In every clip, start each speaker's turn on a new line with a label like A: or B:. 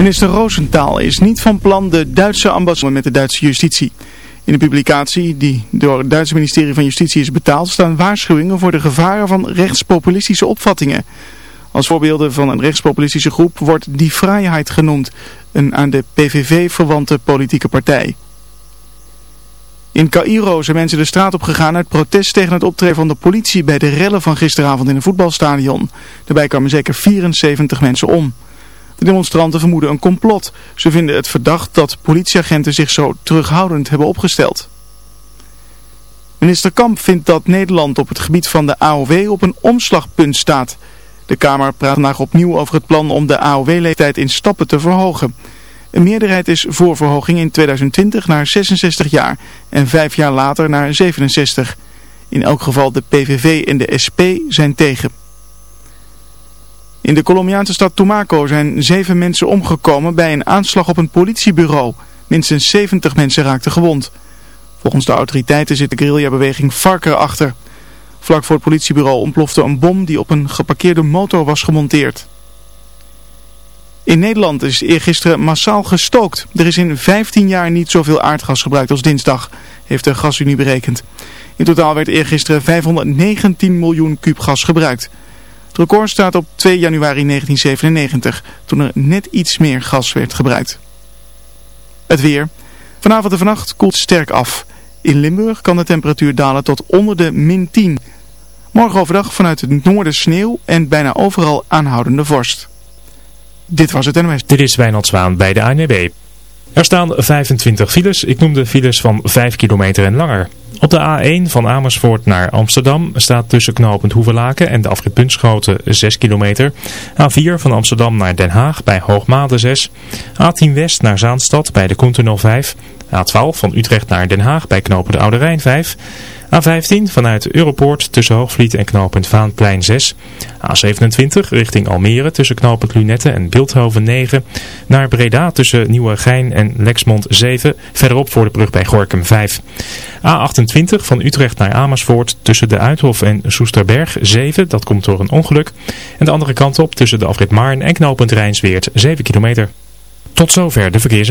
A: Minister Roosentaal is niet van plan de Duitse ambassade met de Duitse justitie. In de publicatie, die door het Duitse ministerie van Justitie is betaald, staan waarschuwingen voor de gevaren van rechtspopulistische opvattingen. Als voorbeelden van een rechtspopulistische groep wordt Die Vrijheid genoemd, een aan de PVV verwante politieke partij. In Cairo zijn mensen de straat op gegaan uit protest tegen het optreden van de politie bij de rellen van gisteravond in een voetbalstadion. Daarbij kwamen zeker 74 mensen om. De demonstranten vermoeden een complot. Ze vinden het verdacht dat politieagenten zich zo terughoudend hebben opgesteld. Minister Kamp vindt dat Nederland op het gebied van de AOW op een omslagpunt staat. De Kamer praat vandaag opnieuw over het plan om de AOW-leeftijd in stappen te verhogen. Een meerderheid is voor verhoging in 2020 naar 66 jaar en vijf jaar later naar 67. In elk geval de PVV en de SP zijn tegen. In de Colombiaanse stad Tumaco zijn zeven mensen omgekomen bij een aanslag op een politiebureau. Minstens 70 mensen raakten gewond. Volgens de autoriteiten zit de guerrillabeweging FARC erachter. Vlak voor het politiebureau ontplofte een bom die op een geparkeerde motor was gemonteerd. In Nederland is eergisteren massaal gestookt. Er is in 15 jaar niet zoveel aardgas gebruikt als dinsdag, heeft de gasunie berekend. In totaal werd eergisteren 519 miljoen kuub gas gebruikt. Het record staat op 2 januari 1997, toen er net iets meer gas werd gebruikt. Het weer. Vanavond en vannacht koelt sterk af. In Limburg kan de temperatuur dalen tot onder de min 10. Morgen overdag vanuit het noorden sneeuw en bijna overal aanhoudende vorst. Dit was het NOS.
B: Dit is Wijnald Zwaan bij de ANWB. Er staan 25 files. Ik noem de files van 5 kilometer en langer. Op de A1 van Amersfoort naar Amsterdam staat tussen knooppunt Hoevelaken en de afrit Bunschoten 6 kilometer. A4 van Amsterdam naar Den Haag bij Hoogmade 6. A10 West naar Zaanstad bij de Koentunnel 5. A12 van Utrecht naar Den Haag bij knooppunt Oude Rijn 5. A15 vanuit Europoort tussen Hoogvliet en knooppunt Vaanplein 6. A27 richting Almere tussen knooppunt Lunette en Beeldhoven 9. Naar Breda tussen Nieuwegein en Lexmond 7. Verderop voor de brug bij Gorkum 5. A28 van Utrecht naar Amersfoort tussen de Uithof en Soesterberg 7. Dat komt door een ongeluk. En de andere kant op tussen de afrit en knooppunt Rijnsweert 7 kilometer. Tot zover de verkeers.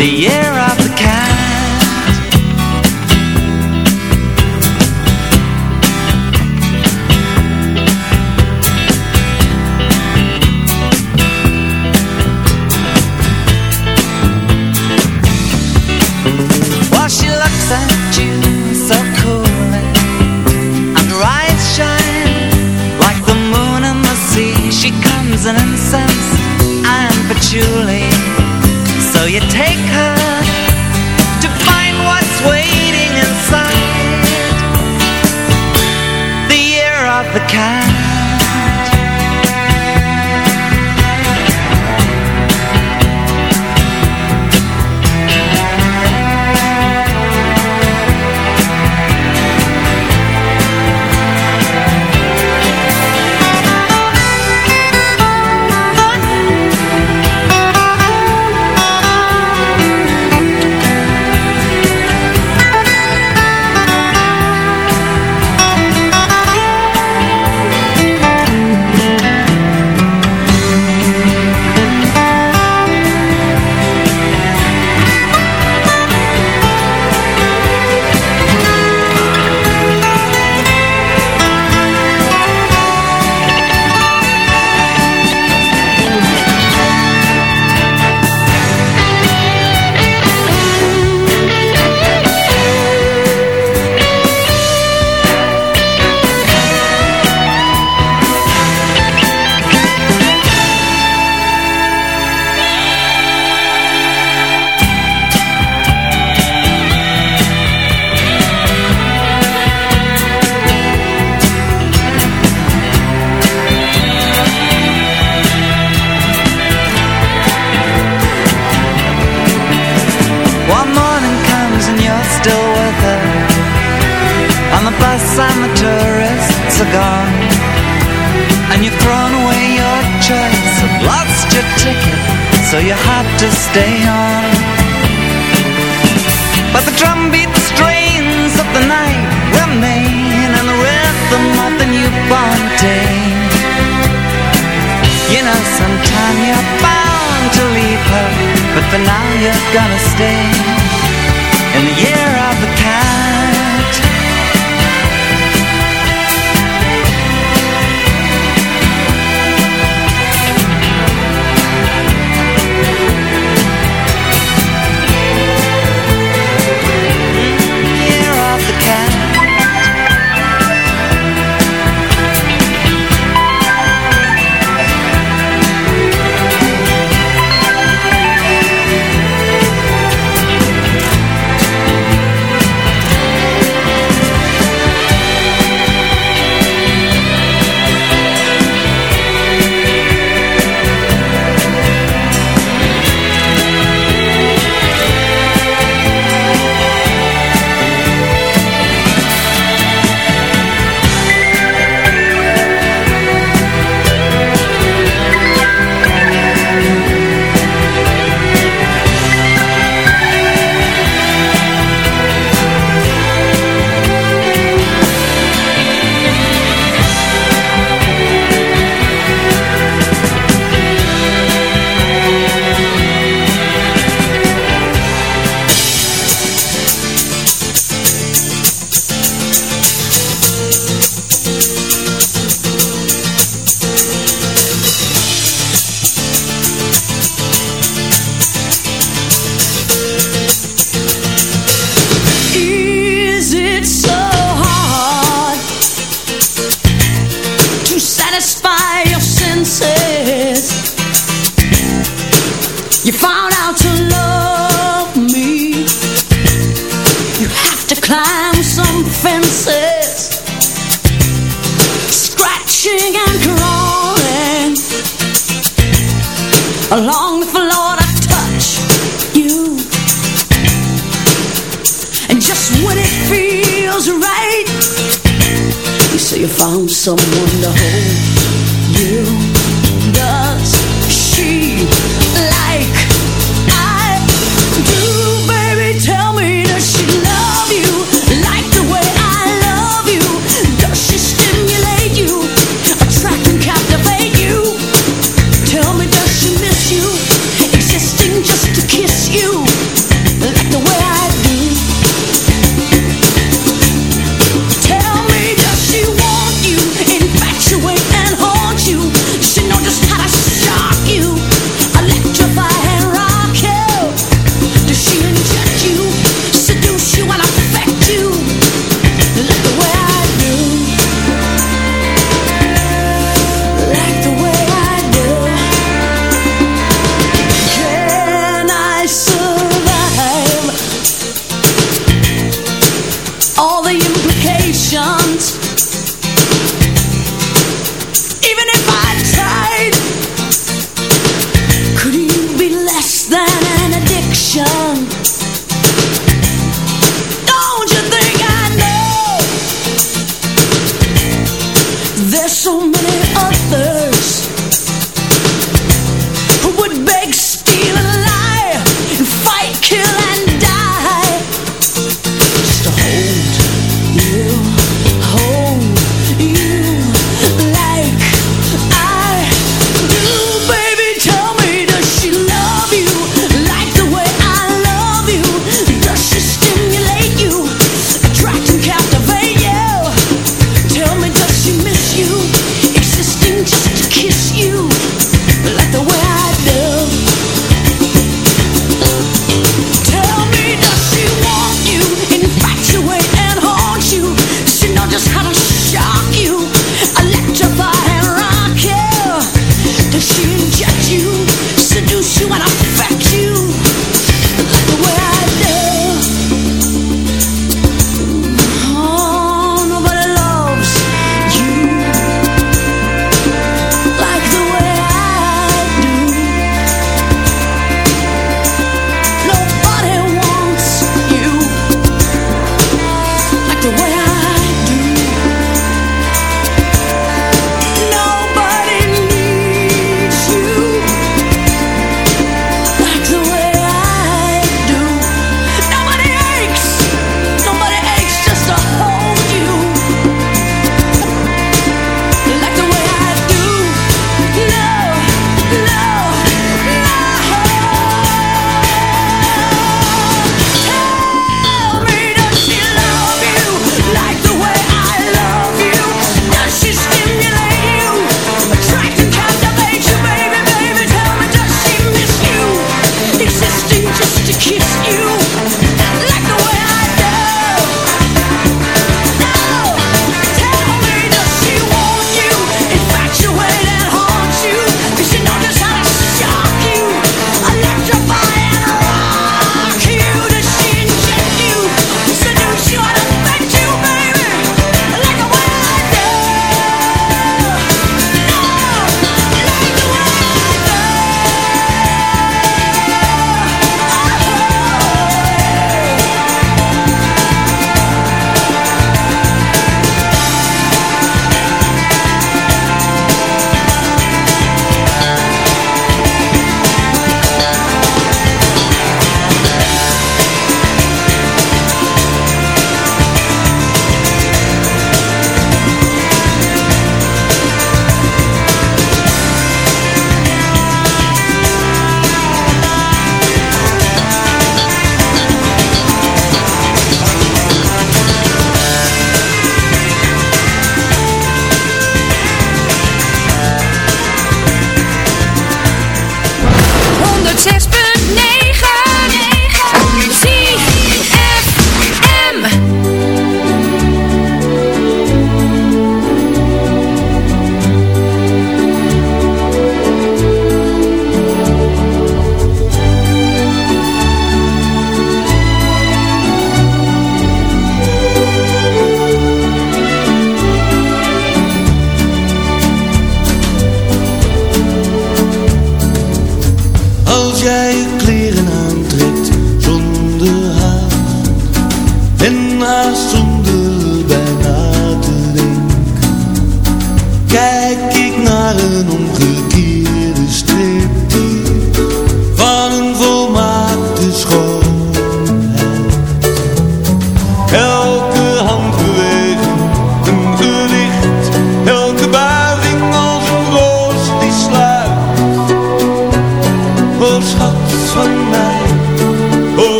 C: the air.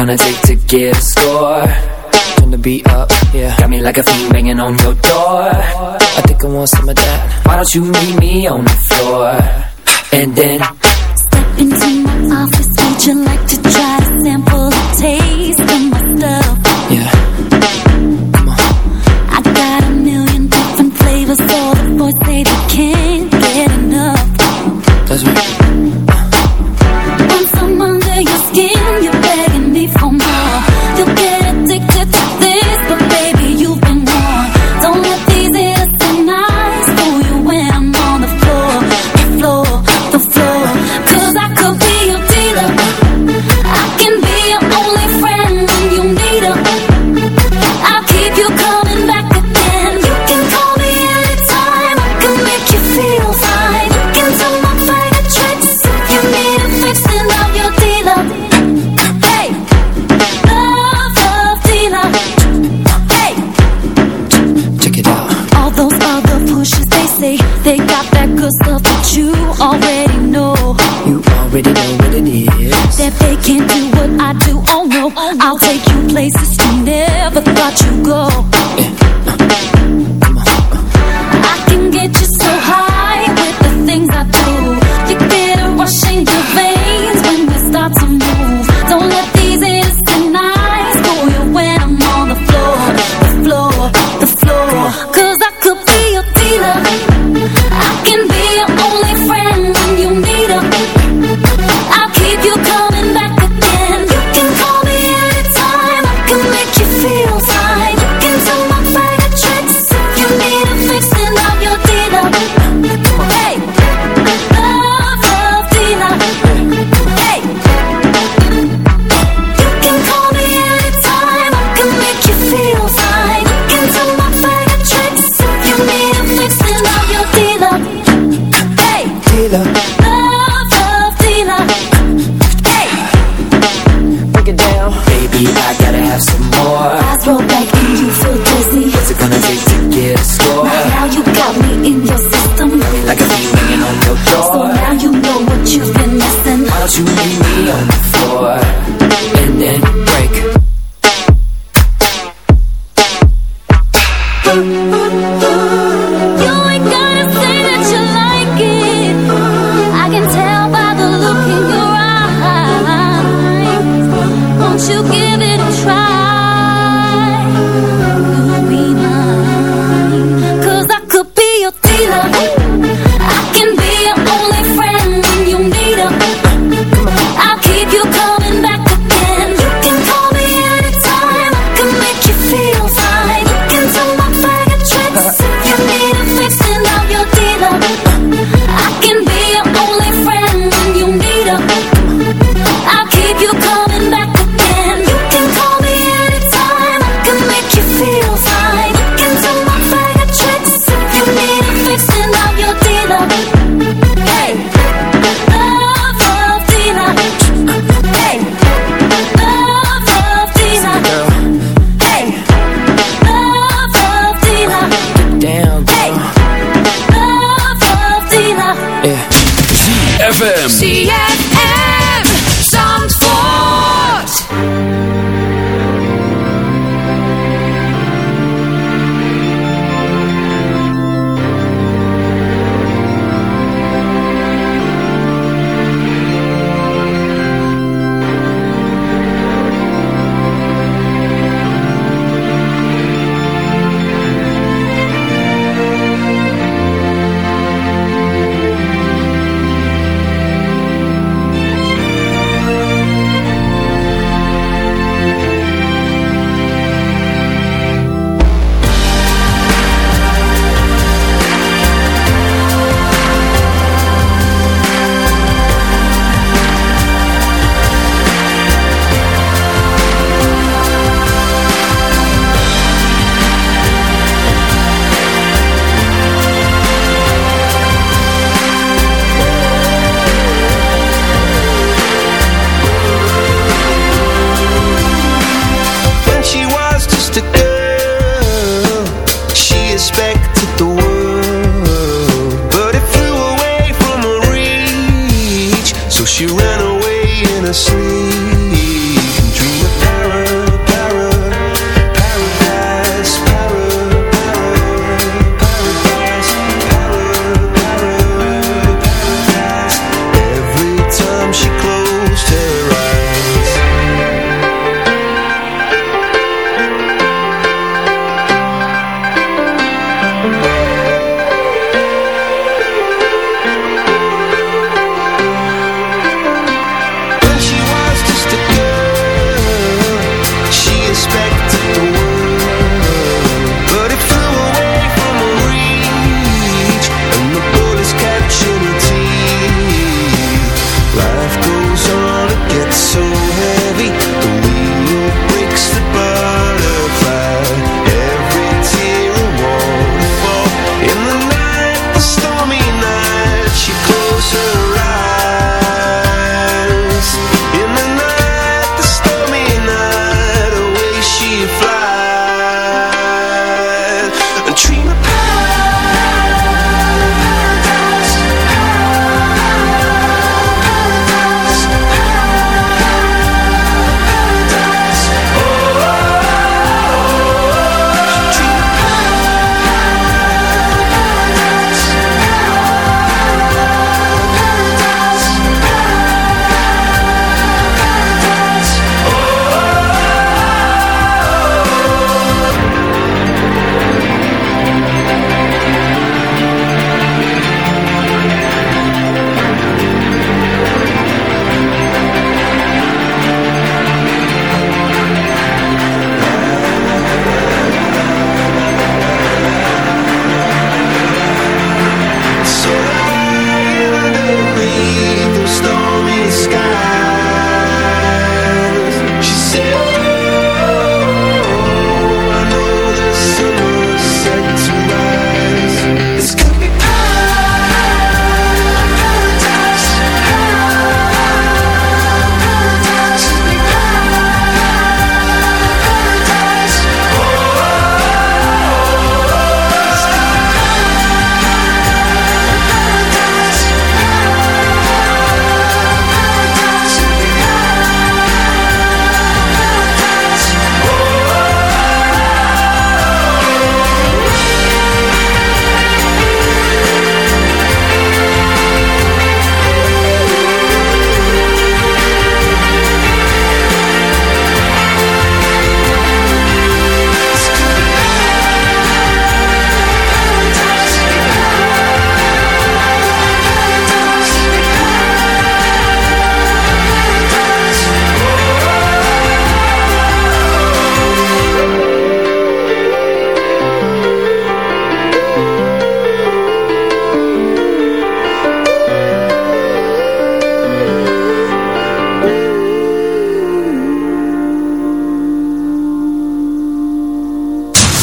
C: gonna take to get a score. Turn the beat up, yeah. Got me like a fiend banging on your door. I think I want some of that. Why don't you meet me on the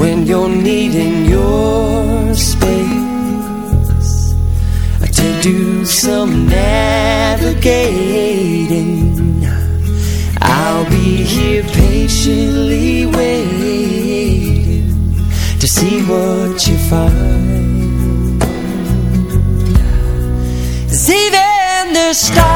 D: When you're needing your space to do some navigating, I'll be here patiently waiting to see what you find. 'Cause even the stars,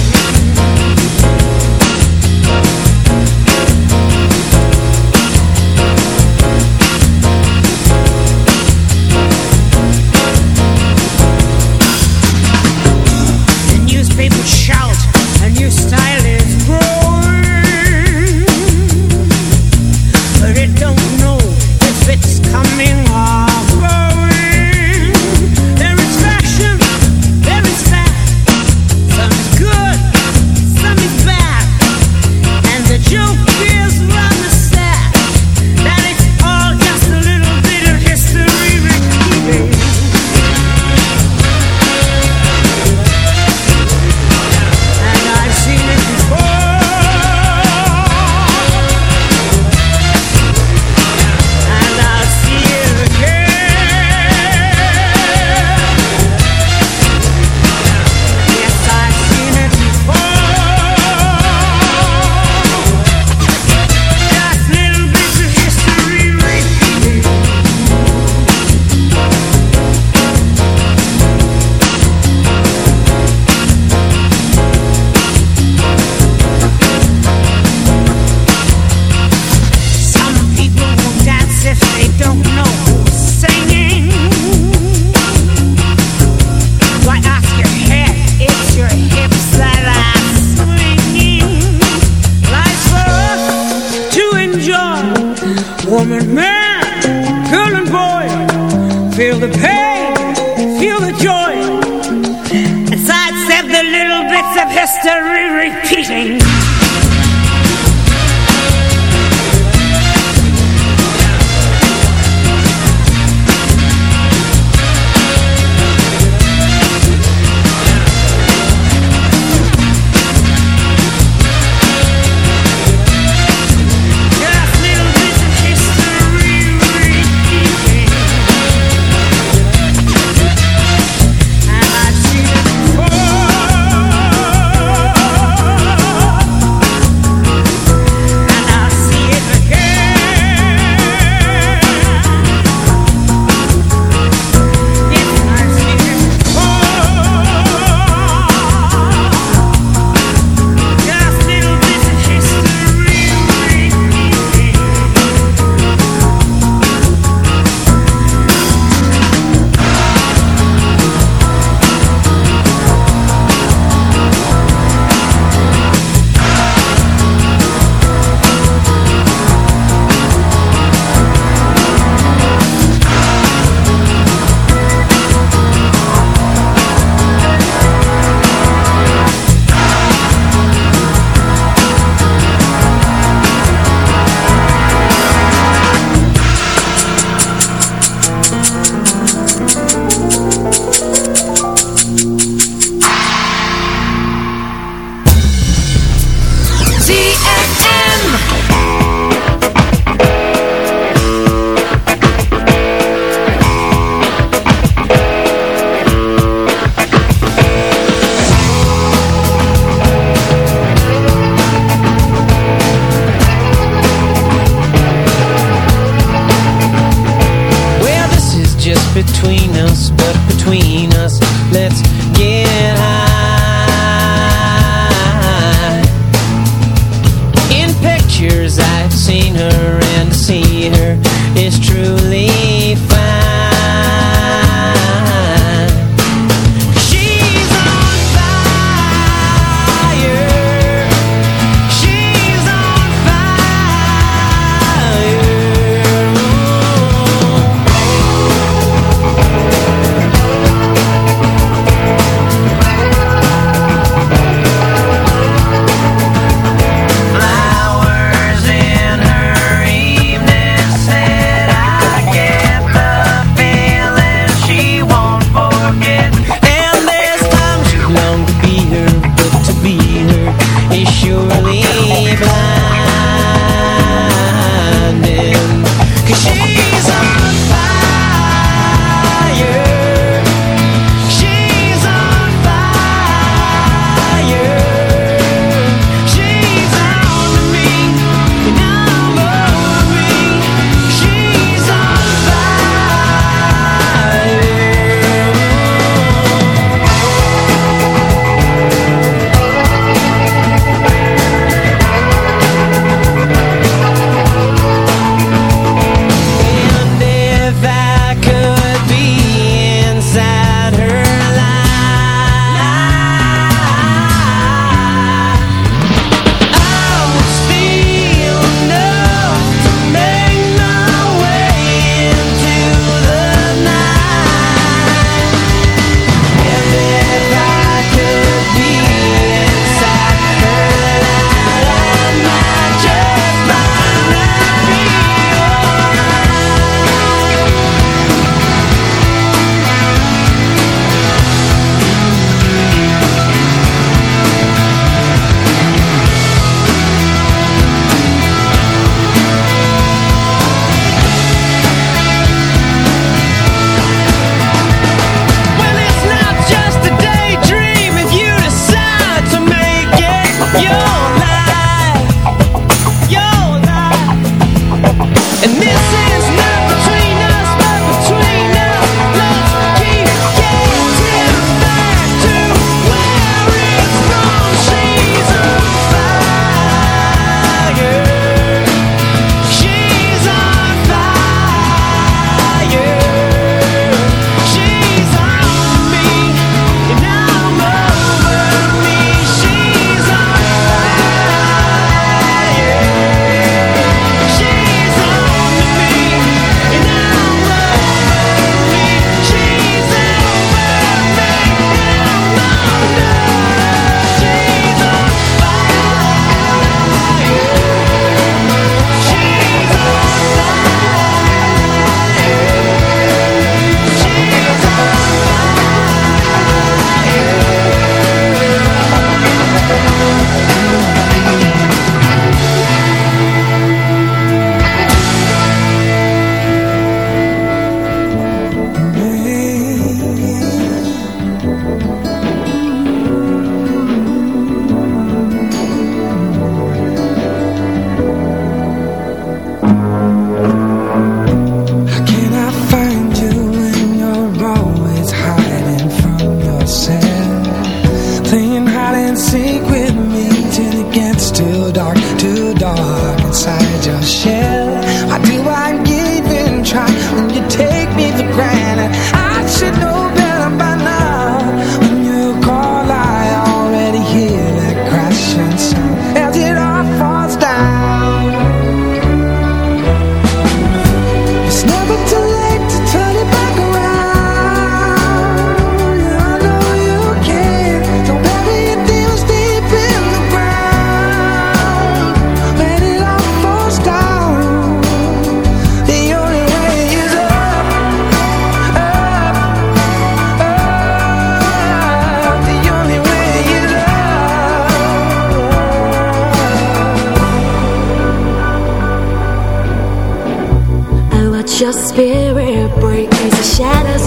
E: Your spirit breaks the
F: shadows.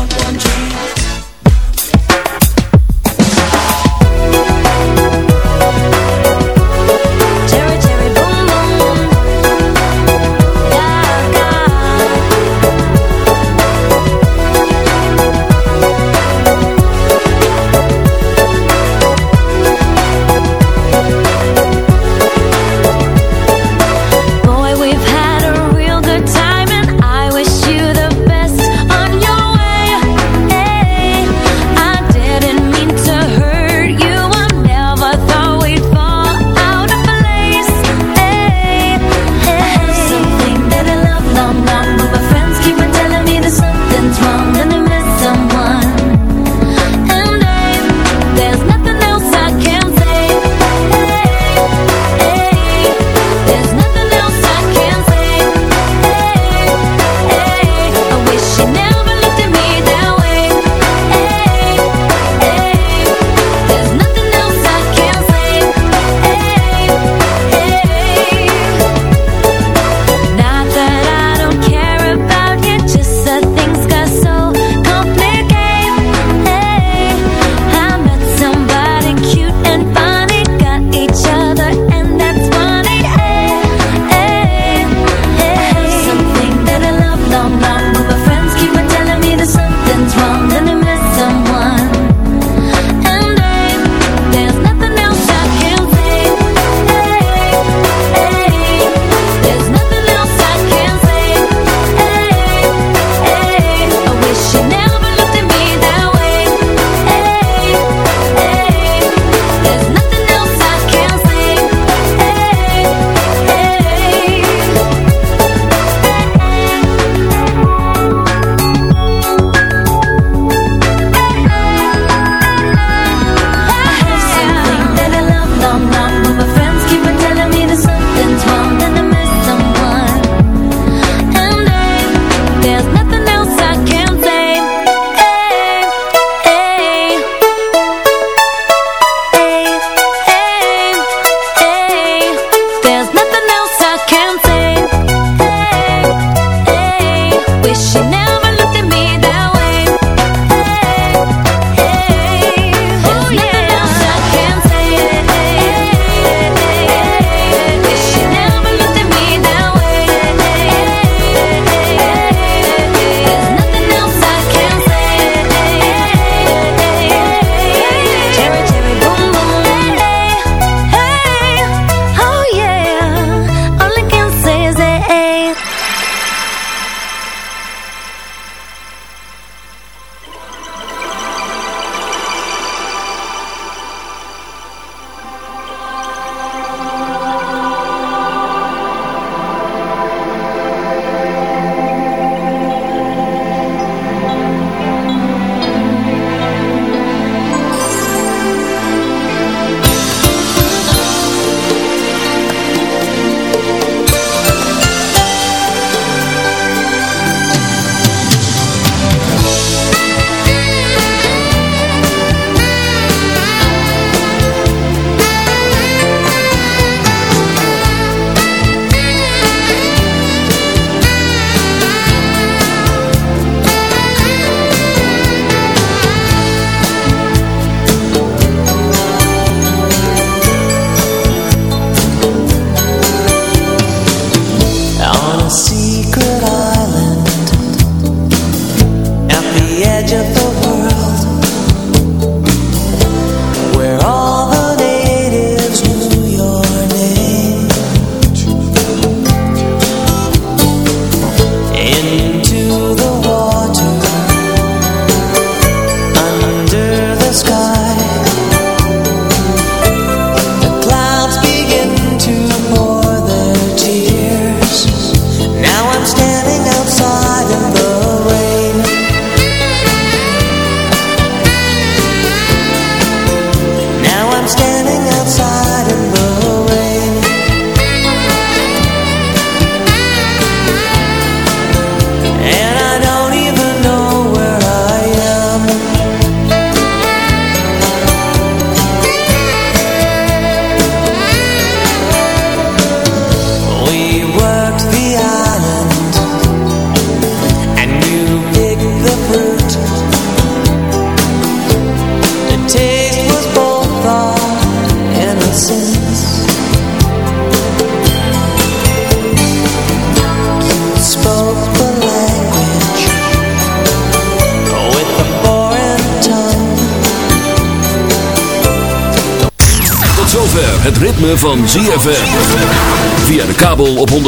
F: want one
G: dream.